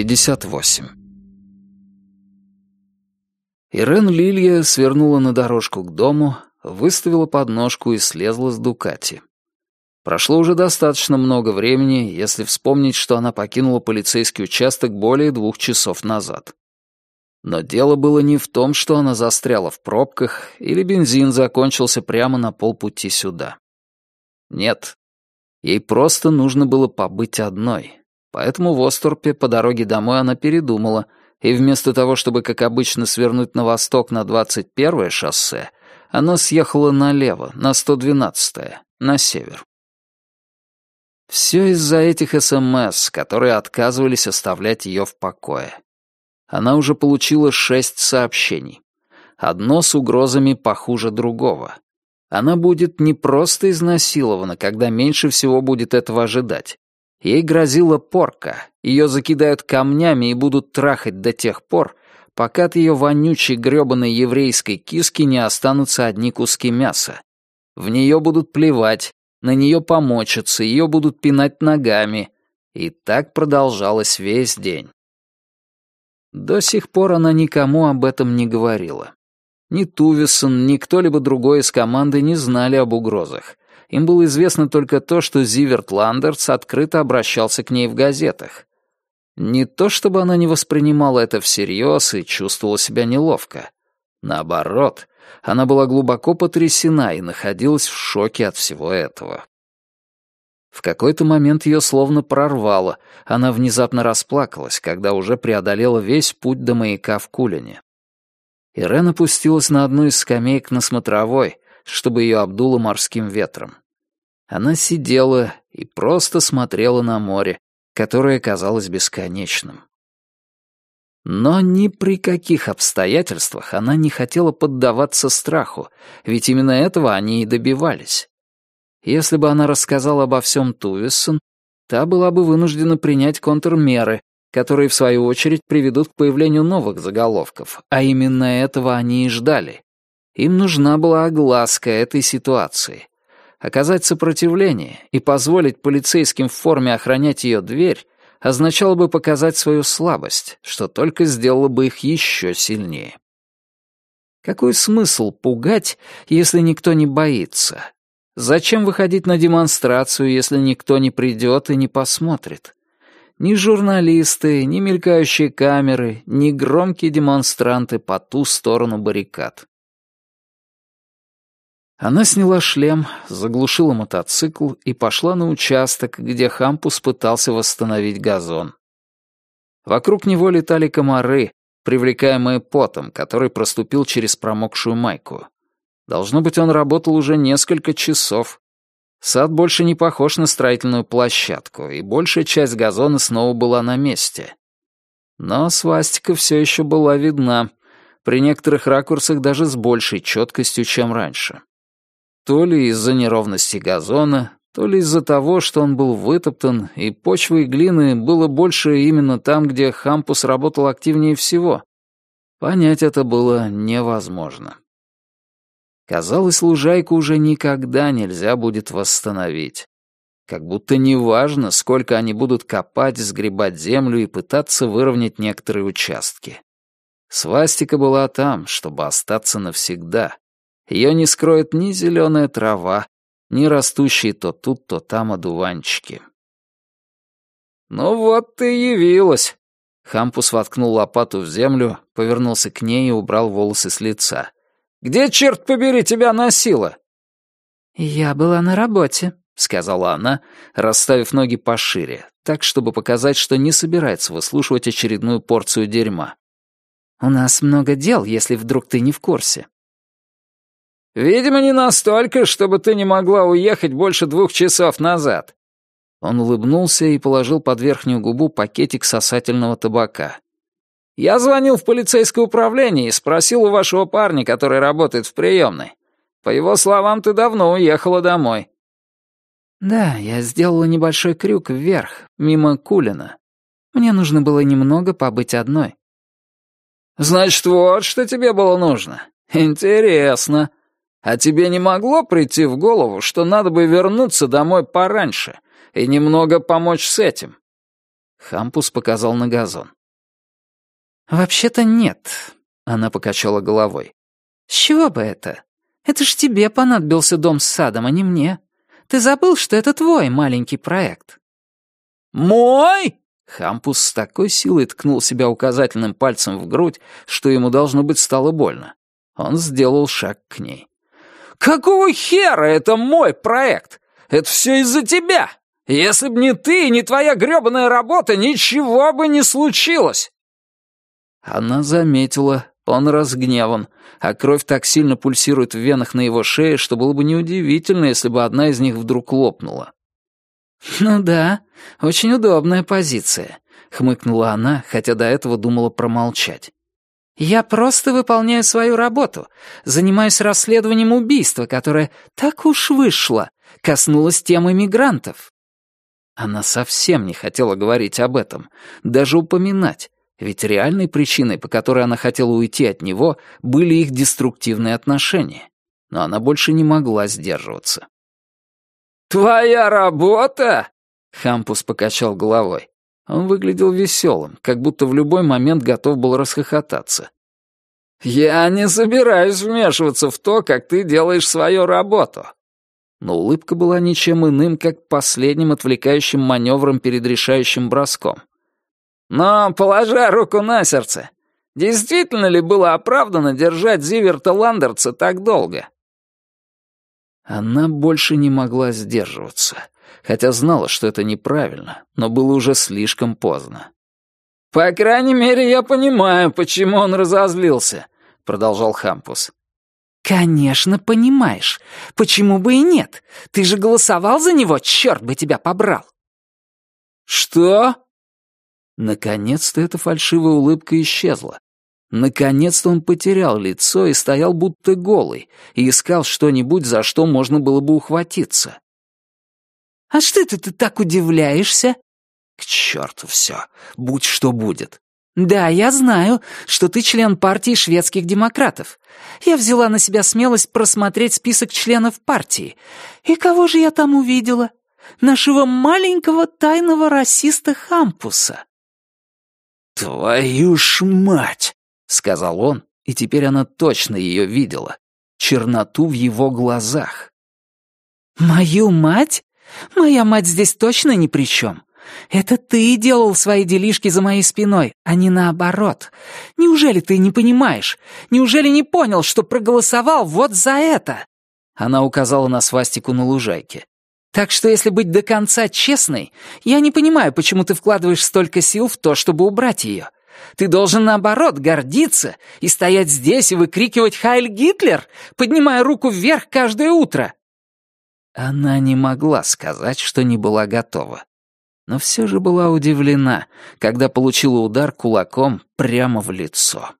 58. Ирен Лилья свернула на дорожку к дому, выставила подножку и слезла с Дукати. Прошло уже достаточно много времени, если вспомнить, что она покинула полицейский участок более двух часов назад. Но дело было не в том, что она застряла в пробках или бензин закончился прямо на полпути сюда. Нет, ей просто нужно было побыть одной, Поэтому в Осторпе по дороге домой она передумала, и вместо того, чтобы, как обычно, свернуть на восток на 21-е шоссе, она съехала налево, на 112-е, на север. Все из-за этих СМС, которые отказывались оставлять ее в покое. Она уже получила шесть сообщений. Одно с угрозами похуже другого. Она будет не просто изнасилована, когда меньше всего будет этого ожидать, Ей грозила порка, ее закидают камнями и будут трахать до тех пор, пока от ее вонючей грёбаной еврейской киски не останутся одни куски мяса. В нее будут плевать, на нее помочатся, ее будут пинать ногами. И так продолжалось весь день. До сих пор она никому об этом не говорила. Ни Тувисон, ни кто-либо другой из команды не знали об угрозах, им было известно только то, что Зиверт Ландерс открыто обращался к ней в газетах. Не то чтобы она не воспринимала это всерьез и чувствовала себя неловко. Наоборот, она была глубоко потрясена и находилась в шоке от всего этого. В какой-то момент ее словно прорвало, она внезапно расплакалась, когда уже преодолела весь путь до маяка в Кулине. Ирен опустилась на одну из скамеек на смотровой, чтобы ее обдуло морским ветром. Она сидела и просто смотрела на море, которое казалось бесконечным. Но ни при каких обстоятельствах она не хотела поддаваться страху, ведь именно этого они и добивались. Если бы она рассказала обо всем Тувиссон, та была бы вынуждена принять контрмеры, которые, в свою очередь, приведут к появлению новых заголовков, а именно этого они и ждали. Им нужна была огласка этой ситуации. Оказать сопротивление и позволить полицейским в форме охранять ее дверь означало бы показать свою слабость, что только сделало бы их еще сильнее. Какой смысл пугать, если никто не боится? Зачем выходить на демонстрацию, если никто не придет и не посмотрит? Ни журналисты, ни мелькающие камеры, ни громкие демонстранты по ту сторону баррикад. Она сняла шлем, заглушила мотоцикл и пошла на участок, где Хампус пытался восстановить газон. Вокруг него летали комары, привлекаемые потом, который проступил через промокшую майку. Должно быть, он работал уже несколько часов. Сад больше не похож на строительную площадку, и большая часть газона снова была на месте. Но свастика все еще была видна, при некоторых ракурсах даже с большей четкостью, чем раньше. То ли из-за неровности газона, то ли из-за того, что он был вытоптан, и почвы и глины было больше именно там, где Хампус работал активнее всего. Понять это было невозможно. Казалось, лужайку уже никогда нельзя будет восстановить. Как будто неважно, сколько они будут копать, сгребать землю и пытаться выровнять некоторые участки. Свастика была там, чтобы остаться навсегда. Ее не скроет ни зеленая трава, ни растущие то тут, то там одуванчики. «Ну вот ты явилась!» Хампус воткнул лопату в землю, повернулся к ней и убрал волосы с лица. «Где, черт побери, тебя носило?» «Я была на работе», — сказала она, расставив ноги пошире, так, чтобы показать, что не собирается выслушивать очередную порцию дерьма. «У нас много дел, если вдруг ты не в курсе». Видимо, не настолько, чтобы ты не могла уехать больше двух часов назад». Он улыбнулся и положил под верхнюю губу пакетик сосательного табака. «Я звонил в полицейское управление и спросил у вашего парня, который работает в приемной. По его словам, ты давно уехала домой». «Да, я сделала небольшой крюк вверх, мимо Кулина. Мне нужно было немного побыть одной». «Значит, вот что тебе было нужно. Интересно. А тебе не могло прийти в голову, что надо бы вернуться домой пораньше и немного помочь с этим? Хампус показал на газон. «Вообще-то нет», — она покачала головой. «С чего бы это? Это ж тебе понадобился дом с садом, а не мне. Ты забыл, что это твой маленький проект?» «Мой?» Хампус с такой силой ткнул себя указательным пальцем в грудь, что ему, должно быть, стало больно. Он сделал шаг к ней. «Какого хера это мой проект? Это все из-за тебя! Если б не ты и не твоя грёбаная работа, ничего бы не случилось!» Она заметила, он разгневан, а кровь так сильно пульсирует в венах на его шее, что было бы неудивительно, если бы одна из них вдруг лопнула. «Ну да, очень удобная позиция», — хмыкнула она, хотя до этого думала промолчать. «Я просто выполняю свою работу, занимаюсь расследованием убийства, которое так уж вышло, коснулось темы мигрантов». Она совсем не хотела говорить об этом, даже упоминать, ведь реальной причиной, по которой она хотела уйти от него, были их деструктивные отношения. Но она больше не могла сдерживаться. «Твоя работа?» — Хампус покачал головой. Он выглядел веселым, как будто в любой момент готов был расхохотаться. «Я не собираюсь вмешиваться в то, как ты делаешь свою работу». Но улыбка была ничем иным, как последним отвлекающим маневром перед решающим броском. «Но, положа руку на сердце, действительно ли было оправдано держать Зиверта Ландерца так долго?» Она больше не могла сдерживаться, хотя знала, что это неправильно, но было уже слишком поздно. «По крайней мере, я понимаю, почему он разозлился», — продолжал Хампус. «Конечно, понимаешь. Почему бы и нет? Ты же голосовал за него, черт бы тебя побрал!» «Что?» Наконец-то эта фальшивая улыбка исчезла, Наконец-то он потерял лицо и стоял будто голый, и искал что-нибудь, за что можно было бы ухватиться. «А что это ты так удивляешься?» «К черту все, будь что будет». «Да, я знаю, что ты член партии шведских демократов. Я взяла на себя смелость просмотреть список членов партии. И кого же я там увидела? Нашего маленького тайного расиста Хампуса». «Твою ж мать!» — сказал он, и теперь она точно ее видела. Черноту в его глазах. «Мою мать? Моя мать здесь точно ни при чем. Это ты делал свои делишки за моей спиной, а не наоборот. Неужели ты не понимаешь? Неужели не понял, что проголосовал вот за это?» Она указала на свастику на лужайке. «Так что, если быть до конца честной, я не понимаю, почему ты вкладываешь столько сил в то, чтобы убрать ее. Ты должен, наоборот, гордиться и стоять здесь и выкрикивать «Хайль Гитлер!», поднимая руку вверх каждое утро». Она не могла сказать, что не была готова. Но все же была удивлена, когда получила удар кулаком прямо в лицо.